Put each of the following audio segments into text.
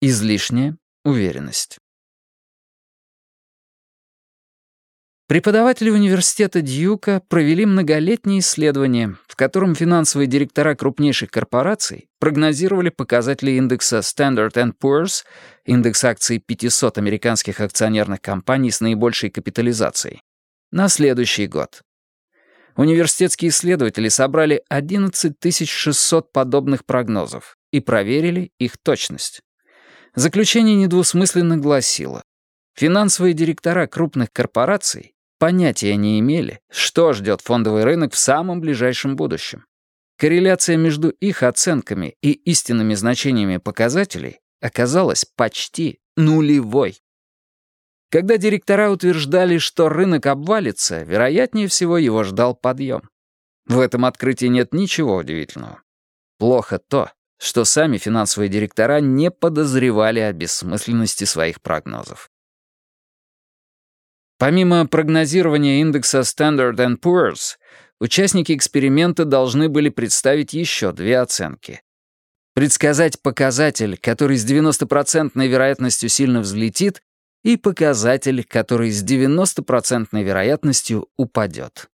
Излишняя уверенность. Преподаватели университета Дьюка провели многолетнее исследование, в котором финансовые директора крупнейших корпораций прогнозировали показатели индекса Standard Poor's, индекс акций 500 американских акционерных компаний с наибольшей капитализацией, на следующий год. Университетские исследователи собрали 11 600 подобных прогнозов и проверили их точность. Заключение недвусмысленно гласило, финансовые директора крупных корпораций понятия не имели, что ждет фондовый рынок в самом ближайшем будущем. Корреляция между их оценками и истинными значениями показателей оказалась почти нулевой. Когда директора утверждали, что рынок обвалится, вероятнее всего его ждал подъем. В этом открытии нет ничего удивительного. Плохо то, что сами финансовые директора не подозревали о бессмысленности своих прогнозов. Помимо прогнозирования индекса Standard Poor's, участники эксперимента должны были представить еще две оценки. Предсказать показатель, который с 90% вероятностью сильно взлетит, и показатель, который с 90% вероятностью упадет.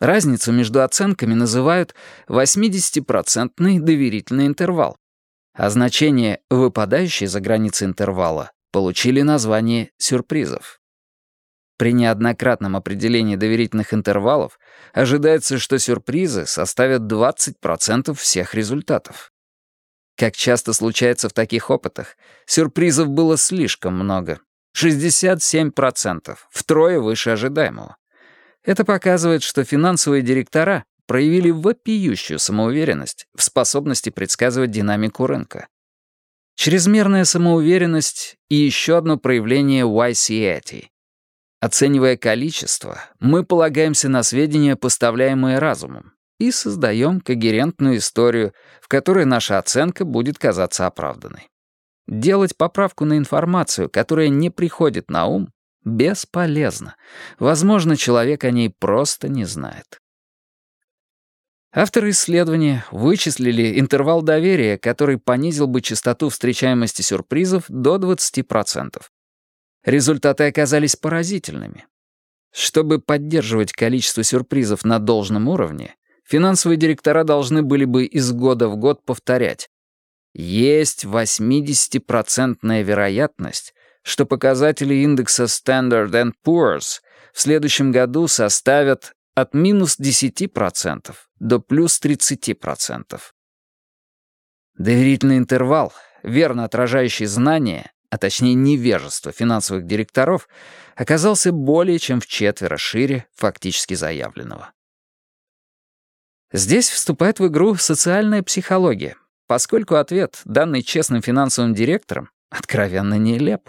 Разницу между оценками называют 80% доверительный интервал, а значения, выпадающие за границы интервала, получили название сюрпризов. При неоднократном определении доверительных интервалов ожидается, что сюрпризы составят 20% всех результатов. Как часто случается в таких опытах, сюрпризов было слишком много. 67%, втрое выше ожидаемого. Это показывает, что финансовые директора проявили вопиющую самоуверенность в способности предсказывать динамику рынка. Чрезмерная самоуверенность и еще одно проявление YCAT. Оценивая количество, мы полагаемся на сведения, поставляемые разумом, и создаем когерентную историю, в которой наша оценка будет казаться оправданной. Делать поправку на информацию, которая не приходит на ум, Бесполезно. Возможно, человек о ней просто не знает. Авторы исследования вычислили интервал доверия, который понизил бы частоту встречаемости сюрпризов до 20%. Результаты оказались поразительными. Чтобы поддерживать количество сюрпризов на должном уровне, финансовые директора должны были бы из года в год повторять. Есть 80% вероятность, что показатели индекса Standard Poor's в следующем году составят от минус 10% до плюс 30%. Доверительный интервал, верно отражающий знания, а точнее невежество финансовых директоров, оказался более чем в четверо шире фактически заявленного. Здесь вступает в игру социальная психология, поскольку ответ, данный честным финансовым директором, откровенно нелеп.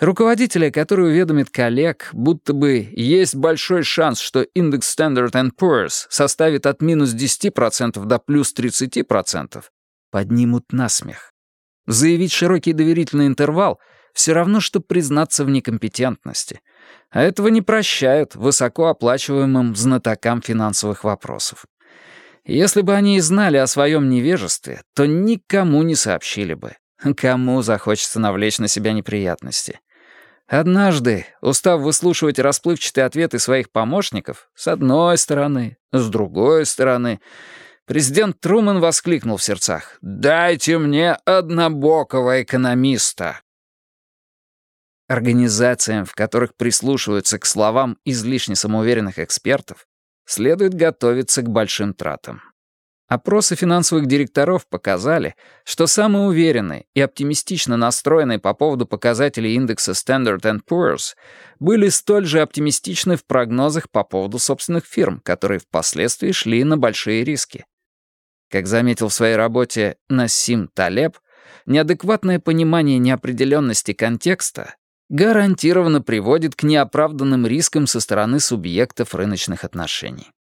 Руководителя, который уведомит коллег, будто бы есть большой шанс, что индекс Standard Poor's составит от минус 10% до плюс 30%, поднимут насмех. Заявить широкий доверительный интервал — все равно, что признаться в некомпетентности. А этого не прощают высокооплачиваемым знатокам финансовых вопросов. Если бы они и знали о своем невежестве, то никому не сообщили бы. Кому захочется навлечь на себя неприятности? Однажды, устав выслушивать расплывчатые ответы своих помощников, с одной стороны, с другой стороны, президент Трумэн воскликнул в сердцах «Дайте мне однобокого экономиста!» Организациям, в которых прислушиваются к словам излишне самоуверенных экспертов, следует готовиться к большим тратам. Опросы финансовых директоров показали, что самые уверенные и оптимистично настроенные по поводу показателей индекса Standard Poor's были столь же оптимистичны в прогнозах по поводу собственных фирм, которые впоследствии шли на большие риски. Как заметил в своей работе Насим Талеб, неадекватное понимание неопределенности контекста гарантированно приводит к неоправданным рискам со стороны субъектов рыночных отношений.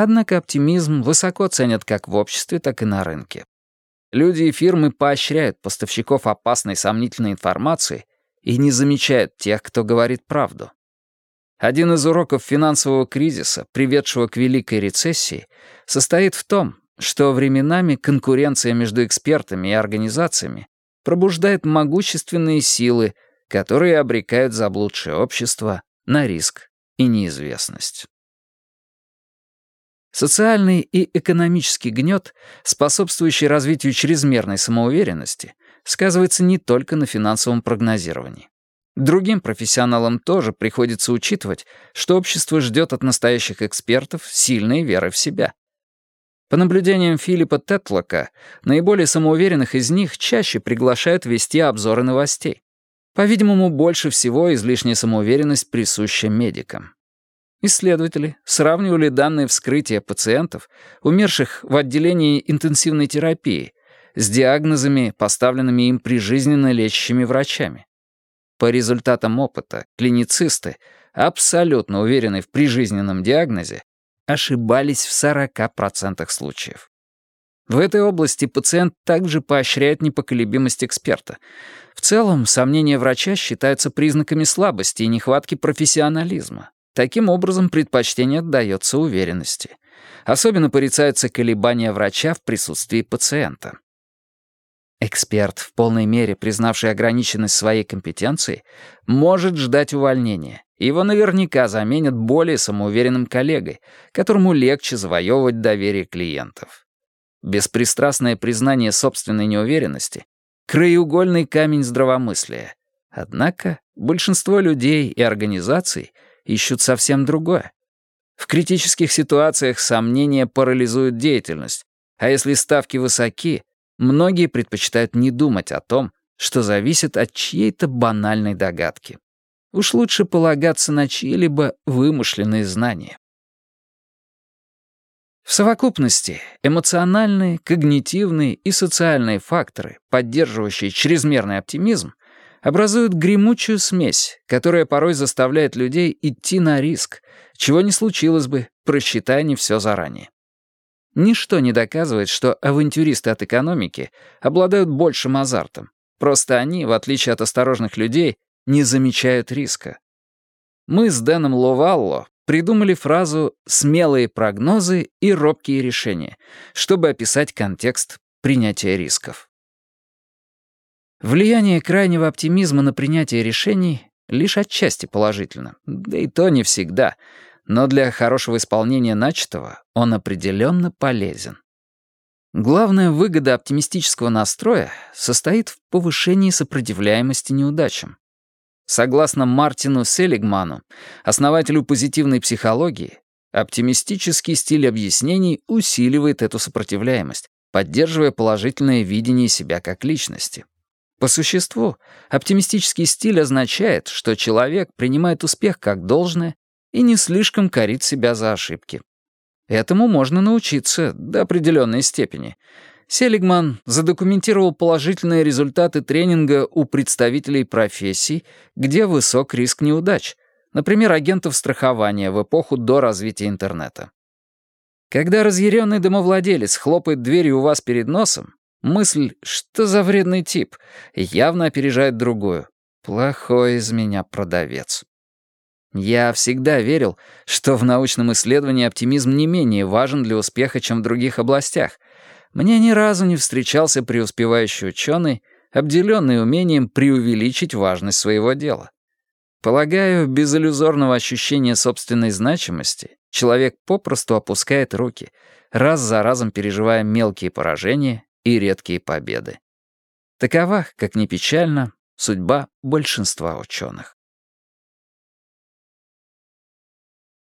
Однако оптимизм высоко ценят как в обществе, так и на рынке. Люди и фирмы поощряют поставщиков опасной сомнительной информации и не замечают тех, кто говорит правду. Один из уроков финансового кризиса, приведшего к Великой рецессии, состоит в том, что временами конкуренция между экспертами и организациями пробуждает могущественные силы, которые обрекают заблудшее общество на риск и неизвестность. Социальный и экономический гнет, способствующий развитию чрезмерной самоуверенности, сказывается не только на финансовом прогнозировании. Другим профессионалам тоже приходится учитывать, что общество ждет от настоящих экспертов сильной веры в себя. По наблюдениям Филиппа Тетлока, наиболее самоуверенных из них чаще приглашают вести обзоры новостей. По-видимому, больше всего излишняя самоуверенность присуща медикам. Исследователи сравнивали данные вскрытия пациентов, умерших в отделении интенсивной терапии, с диагнозами, поставленными им прижизненно лечащими врачами. По результатам опыта, клиницисты, абсолютно уверенные в прижизненном диагнозе, ошибались в 40% случаев. В этой области пациент также поощряет непоколебимость эксперта. В целом, сомнения врача считаются признаками слабости и нехватки профессионализма. Таким образом, предпочтение отдается уверенности. Особенно порицаются колебания врача в присутствии пациента. Эксперт, в полной мере признавший ограниченность своей компетенции, может ждать увольнения. Его наверняка заменят более самоуверенным коллегой, которому легче завоевывать доверие клиентов. Беспристрастное признание собственной неуверенности — краеугольный камень здравомыслия. Однако большинство людей и организаций ищут совсем другое. В критических ситуациях сомнения парализуют деятельность, а если ставки высоки, Многие предпочитают не думать о том, что зависит от чьей-то банальной догадки. Уж лучше полагаться на чьи-либо вымышленные знания. В совокупности эмоциональные, когнитивные и социальные факторы, поддерживающие чрезмерный оптимизм, образуют гремучую смесь, которая порой заставляет людей идти на риск, чего не случилось бы, просчитая не все заранее. Ничто не доказывает, что авантюристы от экономики обладают большим азартом. Просто они, в отличие от осторожных людей, не замечают риска. Мы с Дэном Ловалло придумали фразу «смелые прогнозы и робкие решения», чтобы описать контекст принятия рисков. Влияние крайнего оптимизма на принятие решений лишь отчасти положительно, да и то не всегда — но для хорошего исполнения начатого он определенно полезен. Главная выгода оптимистического настроя состоит в повышении сопротивляемости неудачам. Согласно Мартину Селигману, основателю позитивной психологии, оптимистический стиль объяснений усиливает эту сопротивляемость, поддерживая положительное видение себя как личности. По существу, оптимистический стиль означает, что человек принимает успех как должное и не слишком корит себя за ошибки. Этому можно научиться до определенной степени. Селигман задокументировал положительные результаты тренинга у представителей профессий, где высок риск неудач, например, агентов страхования в эпоху до развития интернета. Когда разъяренный домовладелец хлопает дверью у вас перед носом, мысль «что за вредный тип» явно опережает другую. «Плохой из меня продавец». Я всегда верил, что в научном исследовании оптимизм не менее важен для успеха, чем в других областях. Мне ни разу не встречался преуспевающий ученый, обделенный умением преувеличить важность своего дела. Полагаю, без иллюзорного ощущения собственной значимости человек попросту опускает руки, раз за разом переживая мелкие поражения и редкие победы. Такова, как ни печально, судьба большинства ученых.